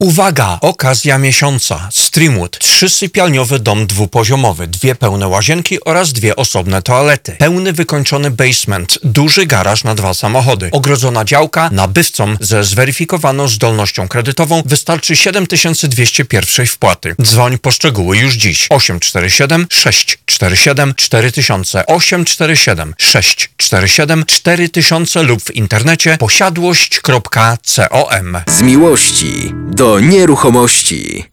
Uwaga! Okazja miesiąca. Streamwood. Trzysypialniowy dom dwupoziomowy, dwie pełne łazienki oraz dwie osobne toalety. Pełny wykończony basement, duży garaż na dwa samochody. Ogrodzona działka nabywcom ze zweryfikowaną zdolnością kredytową wystarczy 7201 wpłaty. Dzwoń po szczegóły już dziś. 847 647 4000 847 647 4000 lub w internecie posiadłość.com. Z miłości do nieruchomości.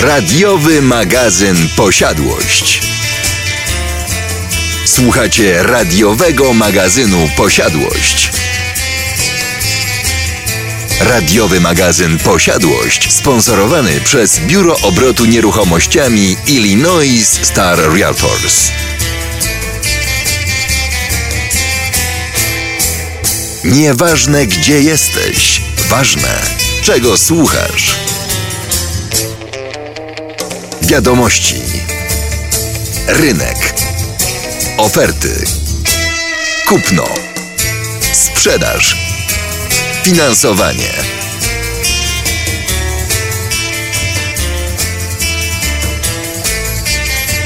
Radiowy magazyn Posiadłość. Słuchacie radiowego magazynu Posiadłość. Radiowy magazyn Posiadłość sponsorowany przez Biuro Obrotu Nieruchomościami Illinois Star Realtors. Nieważne gdzie jesteś, ważne czego słuchasz. Wiadomości. Rynek. Oferty. Kupno. Sprzedaż. Finansowanie.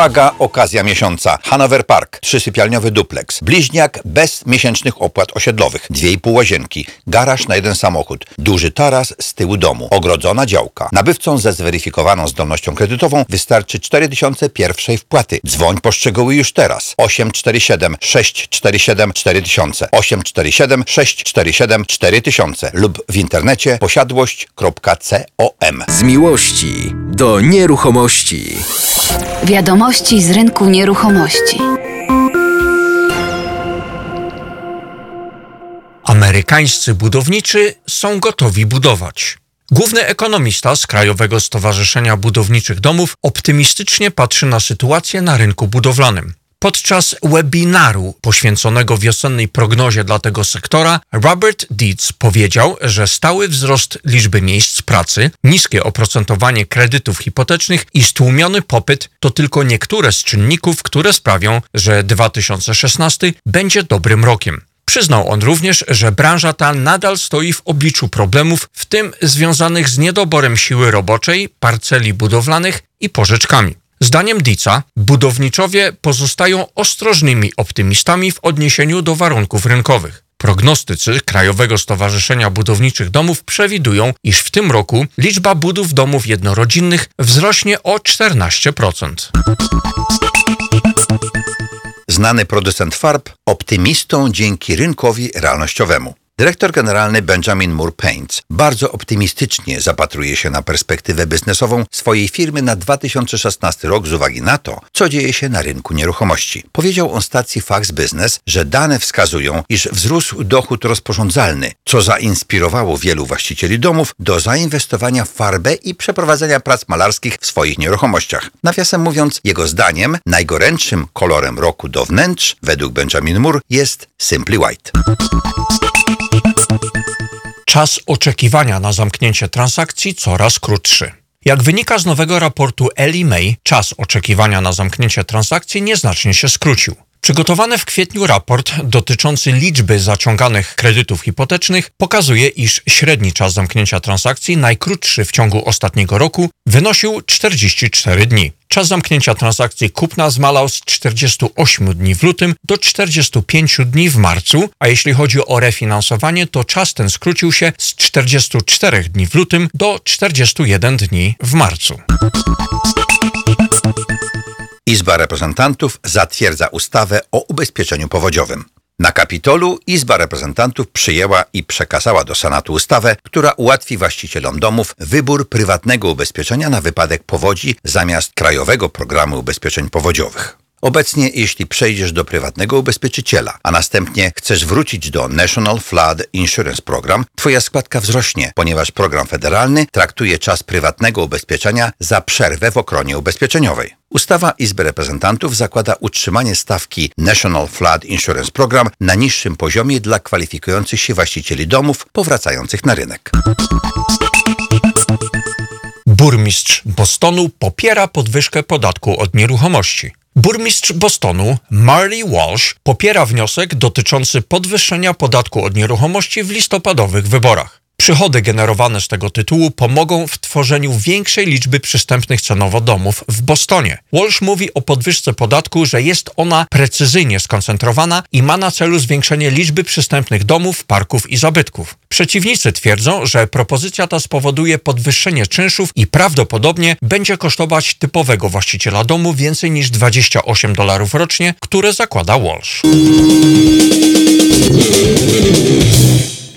Uwaga, okazja miesiąca. Hanover Park, trzysypialniowy dupleks, bliźniak bez miesięcznych opłat osiedlowych, dwie i pół łazienki, garaż na jeden samochód, duży taras z tyłu domu, ogrodzona działka. Nabywcom ze zweryfikowaną zdolnością kredytową wystarczy 4000 pierwszej wpłaty. Dzwoń po szczegóły już teraz. 847 647 4000 847 647 4000 lub w internecie posiadłość.com. Z miłości do nieruchomości. Wiadomości z rynku nieruchomości. Amerykańscy budowniczy są gotowi budować. Główny ekonomista z Krajowego Stowarzyszenia Budowniczych Domów optymistycznie patrzy na sytuację na rynku budowlanym. Podczas webinaru poświęconego wiosennej prognozie dla tego sektora, Robert Dietz powiedział, że stały wzrost liczby miejsc pracy, niskie oprocentowanie kredytów hipotecznych i stłumiony popyt to tylko niektóre z czynników, które sprawią, że 2016 będzie dobrym rokiem. Przyznał on również, że branża ta nadal stoi w obliczu problemów, w tym związanych z niedoborem siły roboczej, parceli budowlanych i pożyczkami. Zdaniem Dica, budowniczowie pozostają ostrożnymi optymistami w odniesieniu do warunków rynkowych. Prognostycy Krajowego Stowarzyszenia Budowniczych Domów przewidują, iż w tym roku liczba budów domów jednorodzinnych wzrośnie o 14%. Znany producent farb optymistą dzięki rynkowi realnościowemu. Dyrektor generalny Benjamin Moore Paints bardzo optymistycznie zapatruje się na perspektywę biznesową swojej firmy na 2016 rok z uwagi na to, co dzieje się na rynku nieruchomości. Powiedział on stacji Fax Business, że dane wskazują, iż wzrósł dochód rozporządzalny, co zainspirowało wielu właścicieli domów do zainwestowania w farbę i przeprowadzenia prac malarskich w swoich nieruchomościach. Nawiasem mówiąc, jego zdaniem najgorętszym kolorem roku do wnętrz, według Benjamin Moore, jest Simply White. Czas oczekiwania na zamknięcie transakcji coraz krótszy. Jak wynika z nowego raportu Ellie May, czas oczekiwania na zamknięcie transakcji nieznacznie się skrócił. Przygotowany w kwietniu raport dotyczący liczby zaciąganych kredytów hipotecznych pokazuje, iż średni czas zamknięcia transakcji, najkrótszy w ciągu ostatniego roku, wynosił 44 dni. Czas zamknięcia transakcji kupna zmalał z 48 dni w lutym do 45 dni w marcu, a jeśli chodzi o refinansowanie, to czas ten skrócił się z 44 dni w lutym do 41 dni w marcu. Izba Reprezentantów zatwierdza ustawę o ubezpieczeniu powodziowym. Na Kapitolu Izba Reprezentantów przyjęła i przekazała do Senatu ustawę, która ułatwi właścicielom domów wybór prywatnego ubezpieczenia na wypadek powodzi zamiast krajowego programu ubezpieczeń powodziowych. Obecnie, jeśli przejdziesz do prywatnego ubezpieczyciela, a następnie chcesz wrócić do National Flood Insurance Program, twoja składka wzrośnie, ponieważ program federalny traktuje czas prywatnego ubezpieczenia za przerwę w okronie ubezpieczeniowej. Ustawa Izby Reprezentantów zakłada utrzymanie stawki National Flood Insurance Program na niższym poziomie dla kwalifikujących się właścicieli domów powracających na rynek. Burmistrz Bostonu popiera podwyżkę podatku od nieruchomości. Burmistrz Bostonu Marley Walsh popiera wniosek dotyczący podwyższenia podatku od nieruchomości w listopadowych wyborach. Przychody generowane z tego tytułu pomogą w tworzeniu większej liczby przystępnych cenowo domów w Bostonie. Walsh mówi o podwyżce podatku, że jest ona precyzyjnie skoncentrowana i ma na celu zwiększenie liczby przystępnych domów, parków i zabytków. Przeciwnicy twierdzą, że propozycja ta spowoduje podwyższenie czynszów i prawdopodobnie będzie kosztować typowego właściciela domu więcej niż 28 dolarów rocznie, które zakłada Walsh.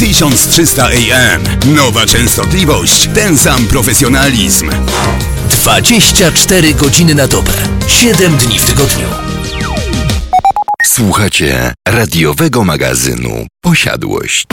1300 AM. Nowa częstotliwość, ten sam profesjonalizm. 24 godziny na dobę, 7 dni w tygodniu. Słuchacie radiowego magazynu Posiadłość.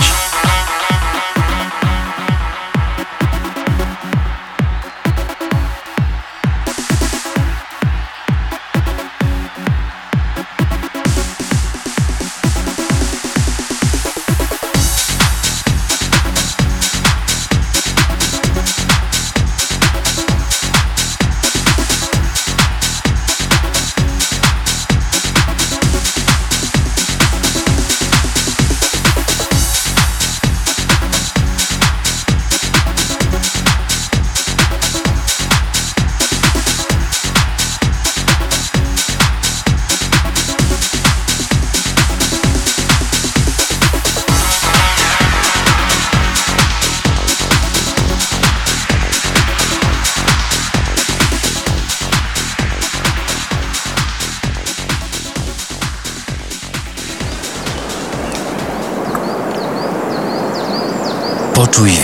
Gratouille.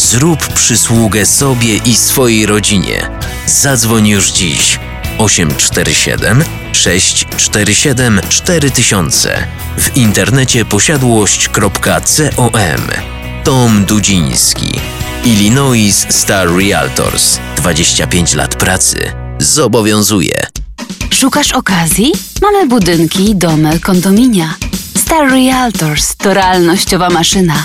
Zrób przysługę sobie i swojej rodzinie. Zadzwoń już dziś 847 647 4000 w internecie posiadłość.com. Tom Dudziński, Illinois Star Realtors, 25 lat pracy. Zobowiązuje. Szukasz okazji? Mamy budynki, domy, kondominia. Star Realtors to realnościowa maszyna.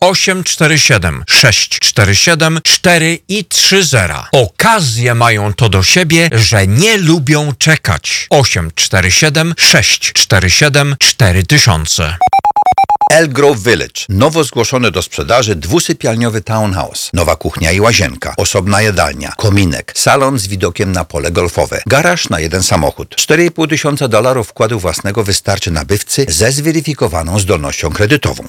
847 647 4 i 30. Okazje mają to do siebie, że nie lubią czekać. 847 647 4000 Elgrove Village. Nowo zgłoszony do sprzedaży dwusypialniowy townhouse. Nowa kuchnia i łazienka. Osobna jadalnia. Kominek. Salon z widokiem na pole golfowe. Garaż na jeden samochód. 4,5 tysiąca dolarów wkładu własnego wystarczy nabywcy ze zweryfikowaną zdolnością kredytową.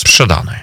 sprzedany.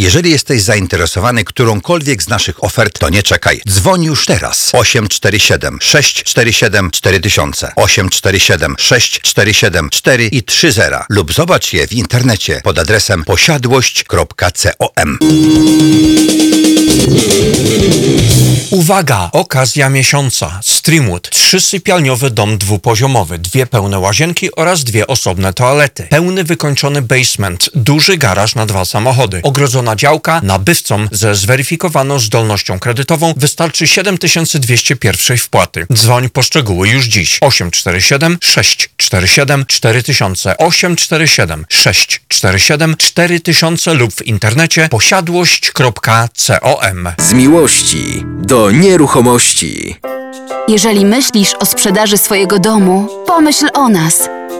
Jeżeli jesteś zainteresowany którąkolwiek z naszych ofert, to nie czekaj. Dzwoń już teraz. 847 647 4000 847 647 4 i 30 lub zobacz je w internecie pod adresem posiadłość.com. Uwaga! Okazja miesiąca. Streamwood. Trzysypialniowy dom dwupoziomowy, dwie pełne łazienki oraz dwie osobne toalety. Pełny wykończony basement, duży garaż na dwa samochody. Ogrodzona działka. Nabywcom ze zweryfikowaną zdolnością kredytową wystarczy 7201 wpłaty. Dzwoń po szczegóły już dziś. 847 647 4000 847 647 4000 lub w internecie posiadłość.com. Z miłości do nieruchomości. Jeżeli myślisz o sprzedaży swojego domu, pomyśl o nas.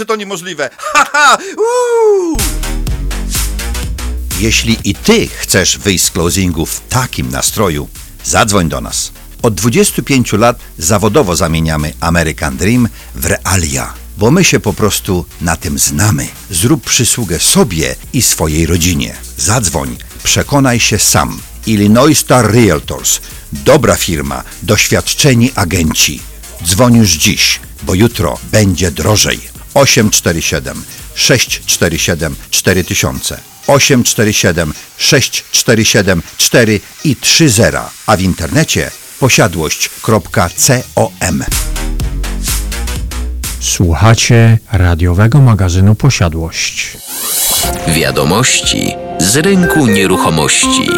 Że to niemożliwe. Haha! Jeśli i ty chcesz wyjść z closingu w takim nastroju, zadzwoń do nas. Od 25 lat zawodowo zamieniamy American Dream w realia, bo my się po prostu na tym znamy. Zrób przysługę sobie i swojej rodzinie. Zadzwoń, przekonaj się sam. Illinois Star Realtors. Dobra firma, doświadczeni agenci. Dzwoń już dziś, bo jutro będzie drożej. 847 647 4000 847 647 4 i 30, a w internecie posiadłość.com. Słuchacie radiowego magazynu Posiadłość. Wiadomości z rynku nieruchomości.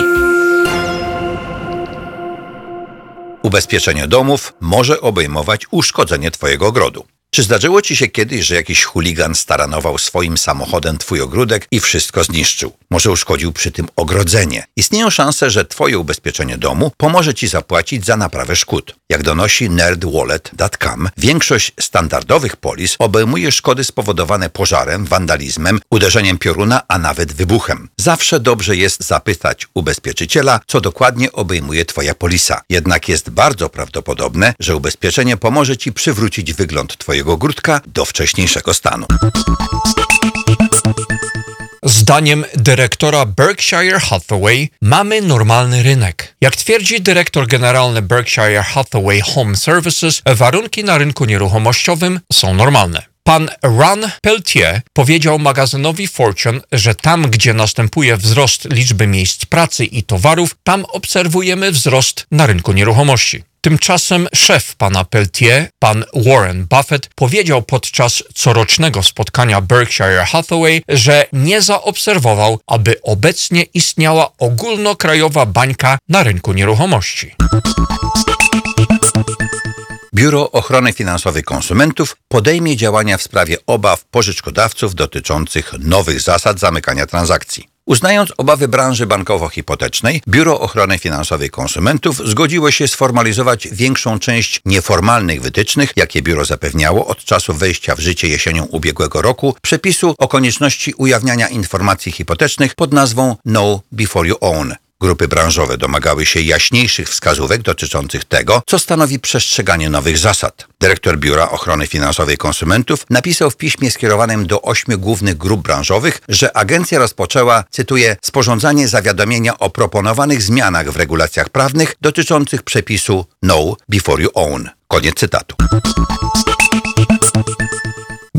Ubezpieczenie domów może obejmować uszkodzenie Twojego ogrodu. Czy zdarzyło Ci się kiedyś, że jakiś chuligan staranował swoim samochodem Twój ogródek i wszystko zniszczył? Może uszkodził przy tym ogrodzenie. Istnieją szanse, że Twoje ubezpieczenie domu pomoże Ci zapłacić za naprawę szkód. Jak donosi nerdwallet.com, większość standardowych polis obejmuje szkody spowodowane pożarem, wandalizmem, uderzeniem pioruna, a nawet wybuchem. Zawsze dobrze jest zapytać ubezpieczyciela, co dokładnie obejmuje Twoja polisa. Jednak jest bardzo prawdopodobne, że ubezpieczenie pomoże Ci przywrócić wygląd Twojego ogródka do wcześniejszego stanu. Zdaniem dyrektora Berkshire Hathaway mamy normalny rynek. Jak twierdzi dyrektor generalny Berkshire Hathaway Home Services, warunki na rynku nieruchomościowym są normalne. Pan Ron Peltier powiedział magazynowi Fortune, że tam, gdzie następuje wzrost liczby miejsc pracy i towarów, tam obserwujemy wzrost na rynku nieruchomości. Tymczasem szef pana Peltier, pan Warren Buffett, powiedział podczas corocznego spotkania Berkshire Hathaway, że nie zaobserwował, aby obecnie istniała ogólnokrajowa bańka na rynku nieruchomości. Biuro Ochrony Finansowej Konsumentów podejmie działania w sprawie obaw pożyczkodawców dotyczących nowych zasad zamykania transakcji. Uznając obawy branży bankowo-hipotecznej, Biuro Ochrony Finansowej Konsumentów zgodziło się sformalizować większą część nieformalnych wytycznych, jakie biuro zapewniało od czasu wejścia w życie jesienią ubiegłego roku przepisu o konieczności ujawniania informacji hipotecznych pod nazwą Know Before You Own. Grupy branżowe domagały się jaśniejszych wskazówek dotyczących tego, co stanowi przestrzeganie nowych zasad. Dyrektor Biura Ochrony Finansowej Konsumentów napisał w piśmie skierowanym do ośmiu głównych grup branżowych, że agencja rozpoczęła, cytuję, sporządzanie zawiadomienia o proponowanych zmianach w regulacjach prawnych dotyczących przepisu Know Before You Own. Koniec cytatu.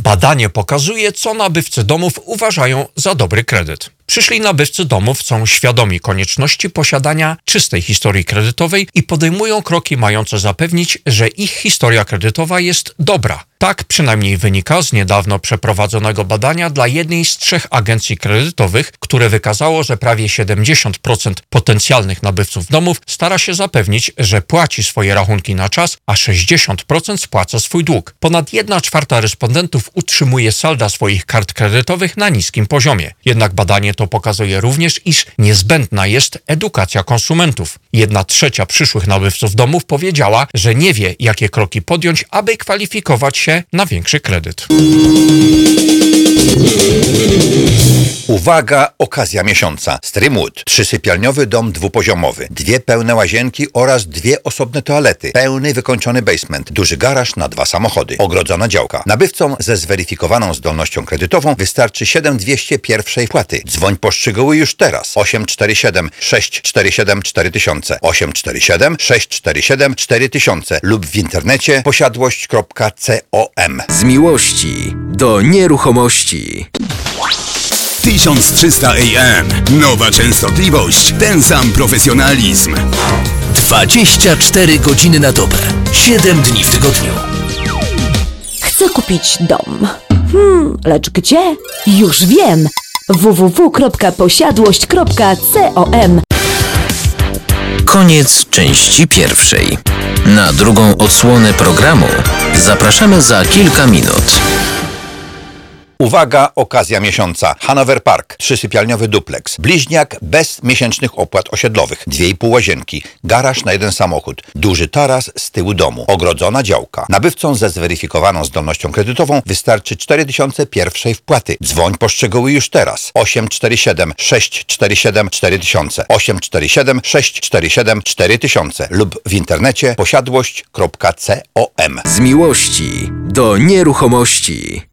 Badanie pokazuje, co nabywcy domów uważają za dobry kredyt. Przyszli nabywcy domów są świadomi konieczności posiadania czystej historii kredytowej i podejmują kroki mające zapewnić, że ich historia kredytowa jest dobra. Tak przynajmniej wynika z niedawno przeprowadzonego badania dla jednej z trzech agencji kredytowych, które wykazało, że prawie 70% potencjalnych nabywców domów stara się zapewnić, że płaci swoje rachunki na czas, a 60% spłaca swój dług. Ponad 1 czwarta respondentów utrzymuje salda swoich kart kredytowych na niskim poziomie. Jednak badanie to pokazuje również, iż niezbędna jest edukacja konsumentów. Jedna trzecia przyszłych nabywców domów powiedziała, że nie wie, jakie kroki podjąć, aby kwalifikować się na większy kredyt. Uwaga, okazja miesiąca. Strymwood. Trzysypialniowy dom dwupoziomowy. Dwie pełne łazienki oraz dwie osobne toalety. Pełny wykończony basement. Duży garaż na dwa samochody. Ogrodzona działka. Nabywcom ze zweryfikowaną zdolnością kredytową wystarczy 7200 pierwszej płaty. Dzwoń po szczegóły już teraz. 847 647 4000 847 647 4000 lub w internecie posiadłość.com. Z miłości do nieruchomości. 1300 AM. Nowa częstotliwość, ten sam profesjonalizm. 24 godziny na dobę, 7 dni w tygodniu. Chcę kupić dom. Hmm, lecz gdzie? Już wiem! www.posiadłość.com Koniec części pierwszej. Na drugą odsłonę programu zapraszamy za kilka minut. Uwaga, okazja miesiąca. Hanover Park, trzysypialniowy dupleks, bliźniak bez miesięcznych opłat osiedlowych, dwie i pół łazienki, garaż na jeden samochód, duży taras z tyłu domu, ogrodzona działka. Nabywcom ze zweryfikowaną zdolnością kredytową wystarczy 4000 pierwszej wpłaty. Dzwoń po szczegóły już teraz. 847 647 4000 847 647 4000 lub w internecie posiadłość.com. Z miłości do nieruchomości.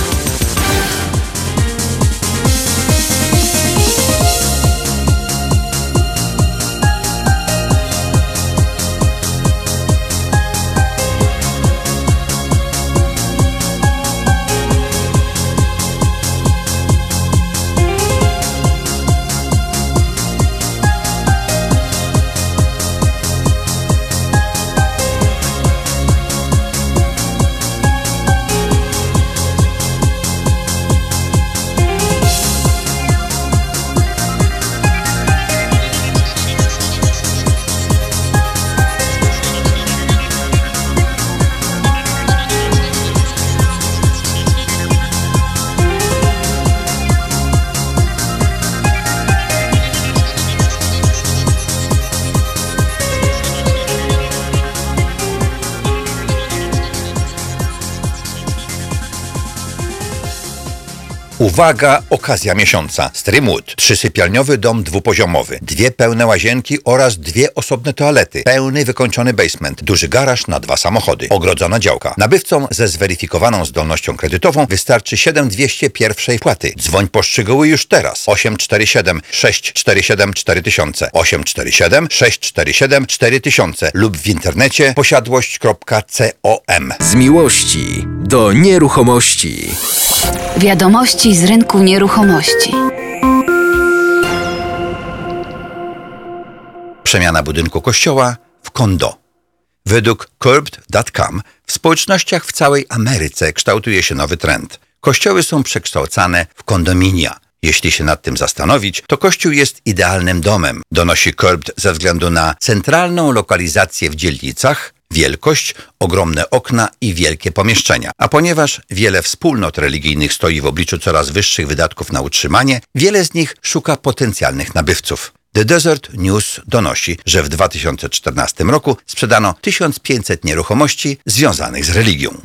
Uwaga, okazja miesiąca. Strymwood, trzysypialniowy dom dwupoziomowy, dwie pełne łazienki oraz dwie osobne toalety, pełny wykończony basement, duży garaż na dwa samochody, ogrodzona działka. Nabywcom ze zweryfikowaną zdolnością kredytową wystarczy 7200 pierwszej płaty. Dzwoń po szczegóły już teraz. 847 647 4000 847 647 4000 lub w internecie posiadłość.com. Z miłości do nieruchomości. Wiadomości z rynku nieruchomości. Przemiana budynku kościoła w kondo. Według Curbed.com w społecznościach w całej Ameryce kształtuje się nowy trend. Kościoły są przekształcane w kondominia. Jeśli się nad tym zastanowić, to kościół jest idealnym domem, donosi Curbed ze względu na centralną lokalizację w dzielnicach, wielkość, ogromne okna i wielkie pomieszczenia. A ponieważ wiele wspólnot religijnych stoi w obliczu coraz wyższych wydatków na utrzymanie, wiele z nich szuka potencjalnych nabywców. The Desert News donosi, że w 2014 roku sprzedano 1500 nieruchomości związanych z religią.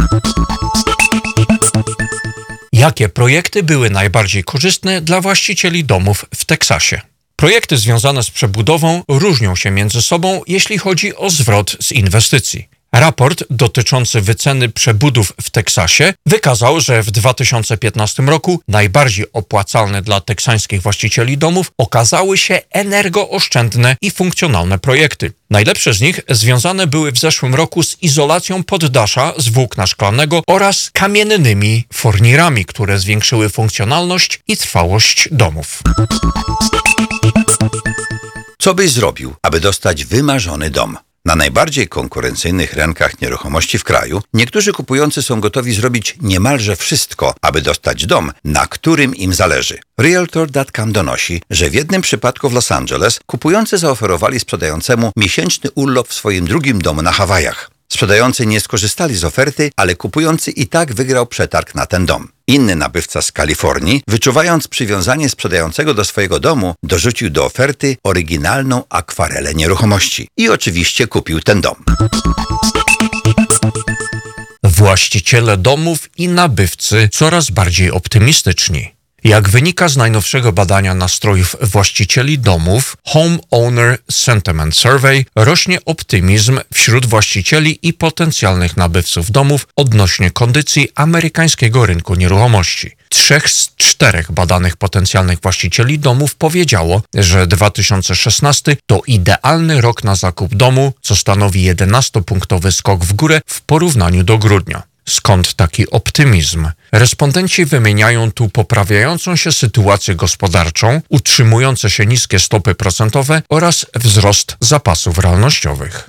Jakie projekty były najbardziej korzystne dla właścicieli domów w Teksasie? Projekty związane z przebudową różnią się między sobą, jeśli chodzi o zwrot z inwestycji. Raport dotyczący wyceny przebudów w Teksasie wykazał, że w 2015 roku najbardziej opłacalne dla teksańskich właścicieli domów okazały się energooszczędne i funkcjonalne projekty. Najlepsze z nich związane były w zeszłym roku z izolacją poddasza z włókna szklanego oraz kamiennymi fornirami, które zwiększyły funkcjonalność i trwałość domów. Co byś zrobił, aby dostać wymarzony dom? Na najbardziej konkurencyjnych rynkach nieruchomości w kraju niektórzy kupujący są gotowi zrobić niemalże wszystko, aby dostać dom, na którym im zależy. Realtor.com donosi, że w jednym przypadku w Los Angeles kupujący zaoferowali sprzedającemu miesięczny urlop w swoim drugim domu na Hawajach. Sprzedający nie skorzystali z oferty, ale kupujący i tak wygrał przetarg na ten dom. Inny nabywca z Kalifornii, wyczuwając przywiązanie sprzedającego do swojego domu, dorzucił do oferty oryginalną akwarelę nieruchomości i oczywiście kupił ten dom. Właściciele domów i nabywcy coraz bardziej optymistyczni. Jak wynika z najnowszego badania nastrojów właścicieli domów Homeowner Sentiment Survey, rośnie optymizm wśród właścicieli i potencjalnych nabywców domów odnośnie kondycji amerykańskiego rynku nieruchomości. Trzech z czterech badanych potencjalnych właścicieli domów powiedziało, że 2016 to idealny rok na zakup domu, co stanowi 11-punktowy skok w górę w porównaniu do grudnia. Skąd taki optymizm? Respondenci wymieniają tu poprawiającą się sytuację gospodarczą, utrzymujące się niskie stopy procentowe oraz wzrost zapasów realnościowych.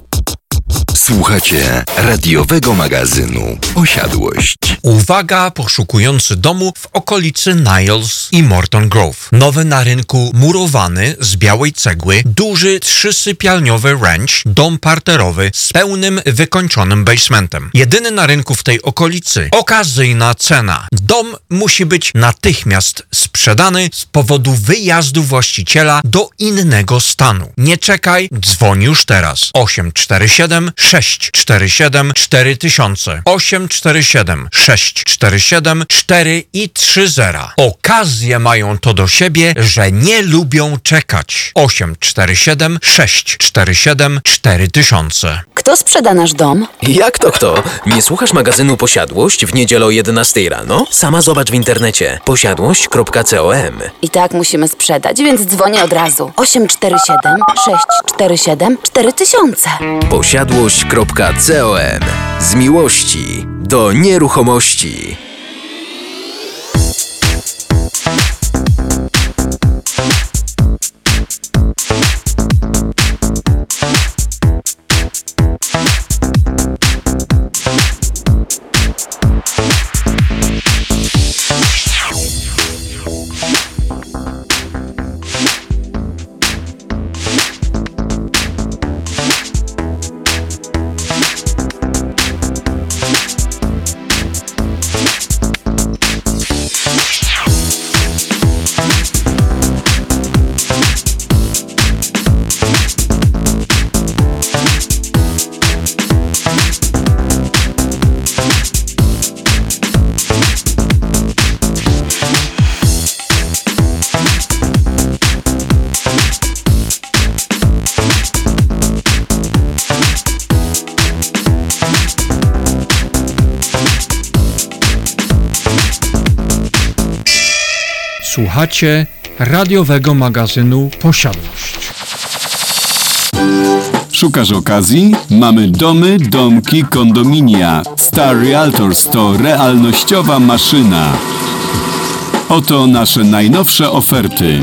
Słuchacie radiowego magazynu Posiadłość. Uwaga poszukujący domu w okolicy Niles i Morton Grove. Nowy na rynku murowany z białej cegły, duży trzysypialniowy ranch, dom parterowy z pełnym wykończonym basementem. Jedyny na rynku w tej okolicy. Okazyjna cena. Dom musi być natychmiast sprzedany z powodu wyjazdu właściciela do innego stanu. Nie czekaj, dzwoń już teraz. 847 647 4000 847 647 4 i 30. Okazje mają to do siebie, że nie lubią czekać. 847 647 4000 Kto sprzeda nasz dom? Jak to kto? Nie słuchasz magazynu Posiadłość w niedzielę o 11 rano? Sama zobacz w internecie posiadłość.com. I tak musimy sprzedać, więc dzwonię od razu. 847 647 4000 Posiadłość.com. Z miłości do nieruchomości. Słuchacie radiowego magazynu Posiadłość. Szukasz okazji? Mamy domy, domki, kondominia. Star Realtors to realnościowa maszyna. Oto nasze najnowsze oferty.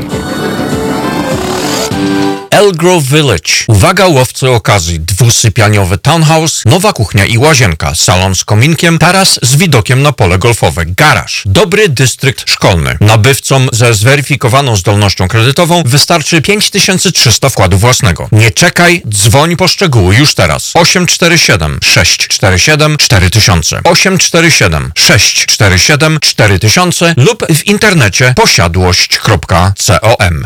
Elgrove Village. Uwaga łowcy okazji. Dwusypialniowy townhouse, nowa kuchnia i łazienka, salon z kominkiem, taras z widokiem na pole golfowe, garaż. Dobry dystrykt szkolny. Nabywcom ze zweryfikowaną zdolnością kredytową wystarczy 5300 wkładu własnego. Nie czekaj, dzwoń po szczegóły już teraz. 847 647 4000 847 647 4000 lub w internecie posiadłość.com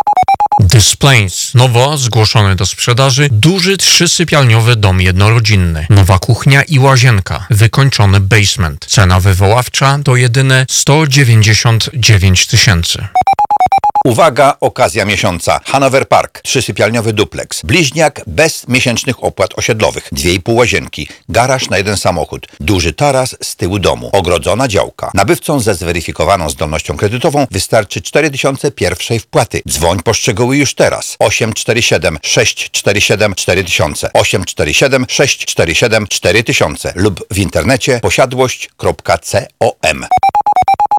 Displays. Nowo zgłoszony do sprzedaży duży trzysypialniowy dom jednorodzinny. Nowa kuchnia i łazienka. Wykończony basement. Cena wywoławcza to jedyne 199 tysięcy. Uwaga, okazja miesiąca. Hanover Park, trzysypialniowy dupleks, bliźniak bez miesięcznych opłat osiedlowych, dwie i pół łazienki, garaż na jeden samochód, duży taras z tyłu domu, ogrodzona działka. Nabywcom ze zweryfikowaną zdolnością kredytową wystarczy 4000 pierwszej wpłaty. Dzwoń po szczegóły już teraz. 847 647 4000 847 647 4000 lub w internecie posiadłość.com.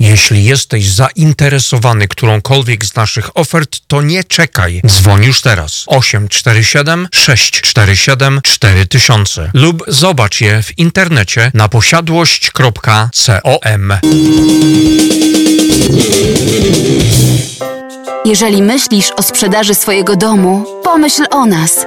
Jeśli jesteś zainteresowany którąkolwiek z naszych ofert, to nie czekaj. Dzwoń już teraz. 847 647 4000 lub zobacz je w internecie na posiadłość.com. Jeżeli myślisz o sprzedaży swojego domu, pomyśl o nas.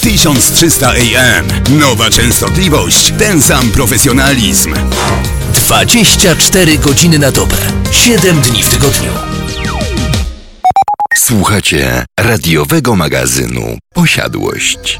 1300 AM. Nowa częstotliwość, ten sam profesjonalizm. 24 godziny na dobę, 7 dni w tygodniu. Słuchacie radiowego magazynu Posiadłość.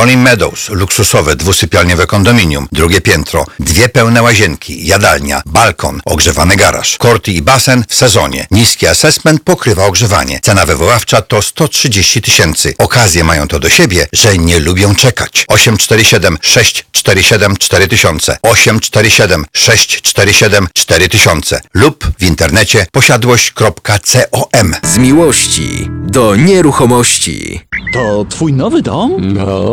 Rolling Meadows, luksusowe dwusypialniowe kondominium, drugie piętro, dwie pełne łazienki, jadalnia, balkon, ogrzewany garaż, korty i basen w sezonie. Niski assessment pokrywa ogrzewanie. Cena wywoławcza to 130 tysięcy. Okazje mają to do siebie, że nie lubią czekać. 847 647 4000 847 647 4000 lub w internecie posiadłość.com Z miłości do nieruchomości. To twój nowy dom? No.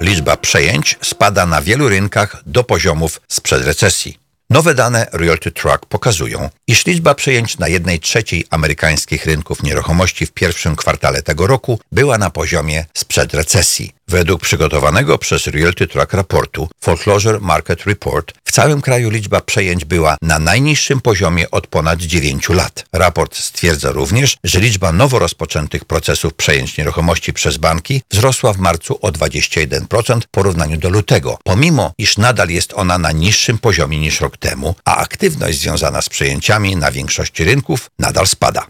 Liczba przejęć spada na wielu rynkach do poziomów sprzed recesji. Nowe dane Realty Track pokazują, iż liczba przejęć na jednej trzeciej amerykańskich rynków nieruchomości w pierwszym kwartale tego roku była na poziomie sprzed recesji. Według przygotowanego przez Realty Track raportu Foreclosure Market Report w całym kraju liczba przejęć była na najniższym poziomie od ponad 9 lat. Raport stwierdza również, że liczba nowo rozpoczętych procesów przejęć nieruchomości przez banki wzrosła w marcu o 21% w porównaniu do lutego, pomimo iż nadal jest ona na niższym poziomie niż rok temu, a aktywność związana z przejęciami na większości rynków nadal spada.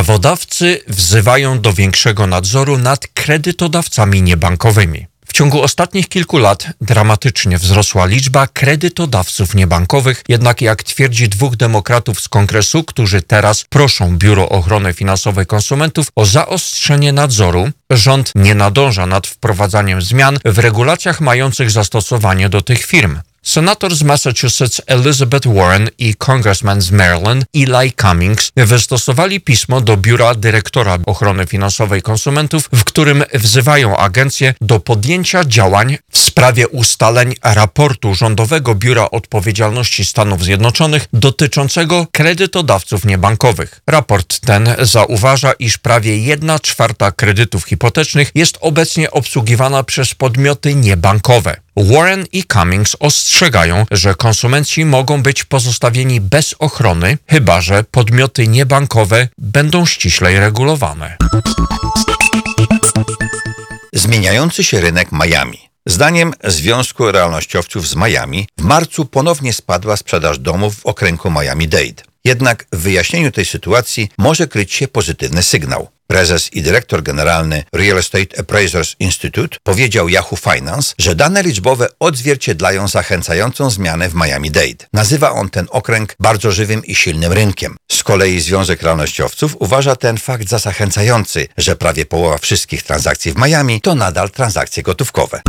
Prawodawcy wzywają do większego nadzoru nad kredytodawcami niebankowymi. W ciągu ostatnich kilku lat dramatycznie wzrosła liczba kredytodawców niebankowych, jednak jak twierdzi dwóch demokratów z kongresu, którzy teraz proszą Biuro Ochrony Finansowej Konsumentów o zaostrzenie nadzoru, rząd nie nadąża nad wprowadzaniem zmian w regulacjach mających zastosowanie do tych firm. Senator z Massachusetts Elizabeth Warren i Congressman z Maryland Eli Cummings wystosowali pismo do Biura Dyrektora Ochrony Finansowej Konsumentów, w którym wzywają agencję do podjęcia działań w sprawie ustaleń raportu Rządowego Biura Odpowiedzialności Stanów Zjednoczonych dotyczącego kredytodawców niebankowych. Raport ten zauważa, iż prawie 1 czwarta kredytów hipotecznych jest obecnie obsługiwana przez podmioty niebankowe. Warren i Cummings ostrzegają, że konsumenci mogą być pozostawieni bez ochrony, chyba że podmioty niebankowe będą ściślej regulowane. Zmieniający się rynek Miami. Zdaniem Związku Realnościowców z Miami w marcu ponownie spadła sprzedaż domów w okręgu Miami-Dade. Jednak w wyjaśnieniu tej sytuacji może kryć się pozytywny sygnał. Prezes i dyrektor generalny Real Estate Appraisers Institute powiedział Yahoo Finance, że dane liczbowe odzwierciedlają zachęcającą zmianę w Miami-Dade. Nazywa on ten okręg bardzo żywym i silnym rynkiem. Z kolei Związek Realnościowców uważa ten fakt za zachęcający, że prawie połowa wszystkich transakcji w Miami to nadal transakcje gotówkowe.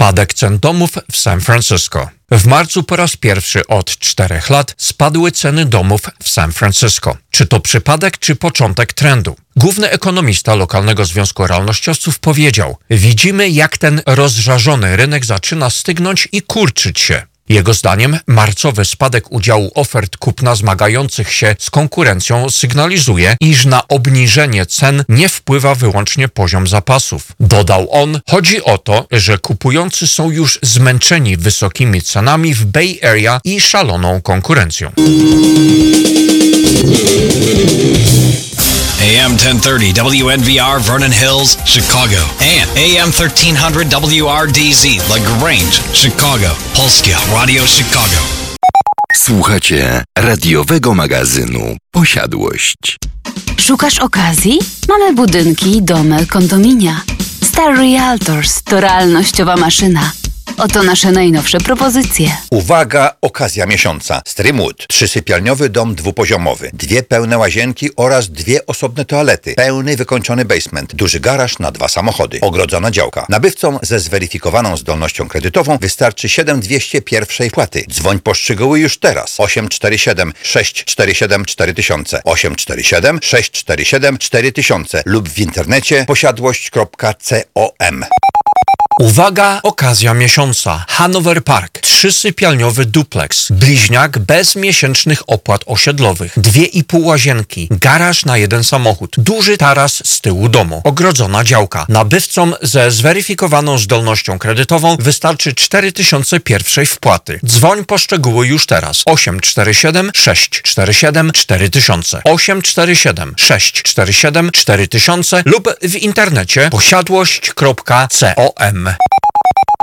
Spadek cen domów w San Francisco. W marcu po raz pierwszy od czterech lat spadły ceny domów w San Francisco. Czy to przypadek, czy początek trendu? Główny ekonomista lokalnego Związku Realnościowców powiedział: Widzimy, jak ten rozżarzony rynek zaczyna stygnąć i kurczyć się. Jego zdaniem marcowy spadek udziału ofert kupna zmagających się z konkurencją sygnalizuje, iż na obniżenie cen nie wpływa wyłącznie poziom zapasów. Dodał on, chodzi o to, że kupujący są już zmęczeni wysokimi cenami w Bay Area i szaloną konkurencją. AM 1030 WNVR Vernon Hills, Chicago. And AM 1300 WRDZ LaGrange, Chicago. Polskie Radio Chicago. Słuchacie radiowego magazynu Posiadłość. Szukasz okazji? Mamy budynki, domy, kondominia. Star Realtors to realnościowa maszyna. Oto nasze najnowsze propozycje. Uwaga, okazja miesiąca. Streamwood. Trzysypialniowy dom dwupoziomowy. Dwie pełne łazienki oraz dwie osobne toalety. Pełny wykończony basement. Duży garaż na dwa samochody. Ogrodzona działka. Nabywcom ze zweryfikowaną zdolnością kredytową wystarczy 7200 pierwszej płaty. Dzwoń po szczegóły już teraz. 847 647 4000 847 647 4000 lub w internecie posiadłość.com. Uwaga, okazja miesiąca. Hanover Park. Trzysypialniowy duplex. Bliźniak bez miesięcznych opłat osiedlowych. Dwie i pół łazienki. Garaż na jeden samochód. Duży taras z tyłu domu. Ogrodzona działka. Nabywcom ze zweryfikowaną zdolnością kredytową wystarczy 4000 pierwszej wpłaty. Dzwoń po szczegóły już teraz. 847 647 4000 847 647 4000 lub w internecie posiadłość.com FM.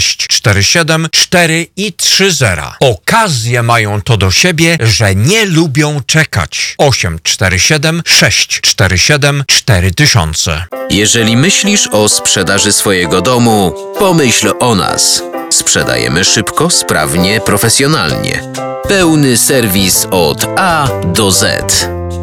647 4 i 30. Okazje mają to do siebie, że nie lubią czekać. 847 647 4000 Jeżeli myślisz o sprzedaży swojego domu, pomyśl o nas. Sprzedajemy szybko, sprawnie, profesjonalnie. Pełny serwis od A do Z.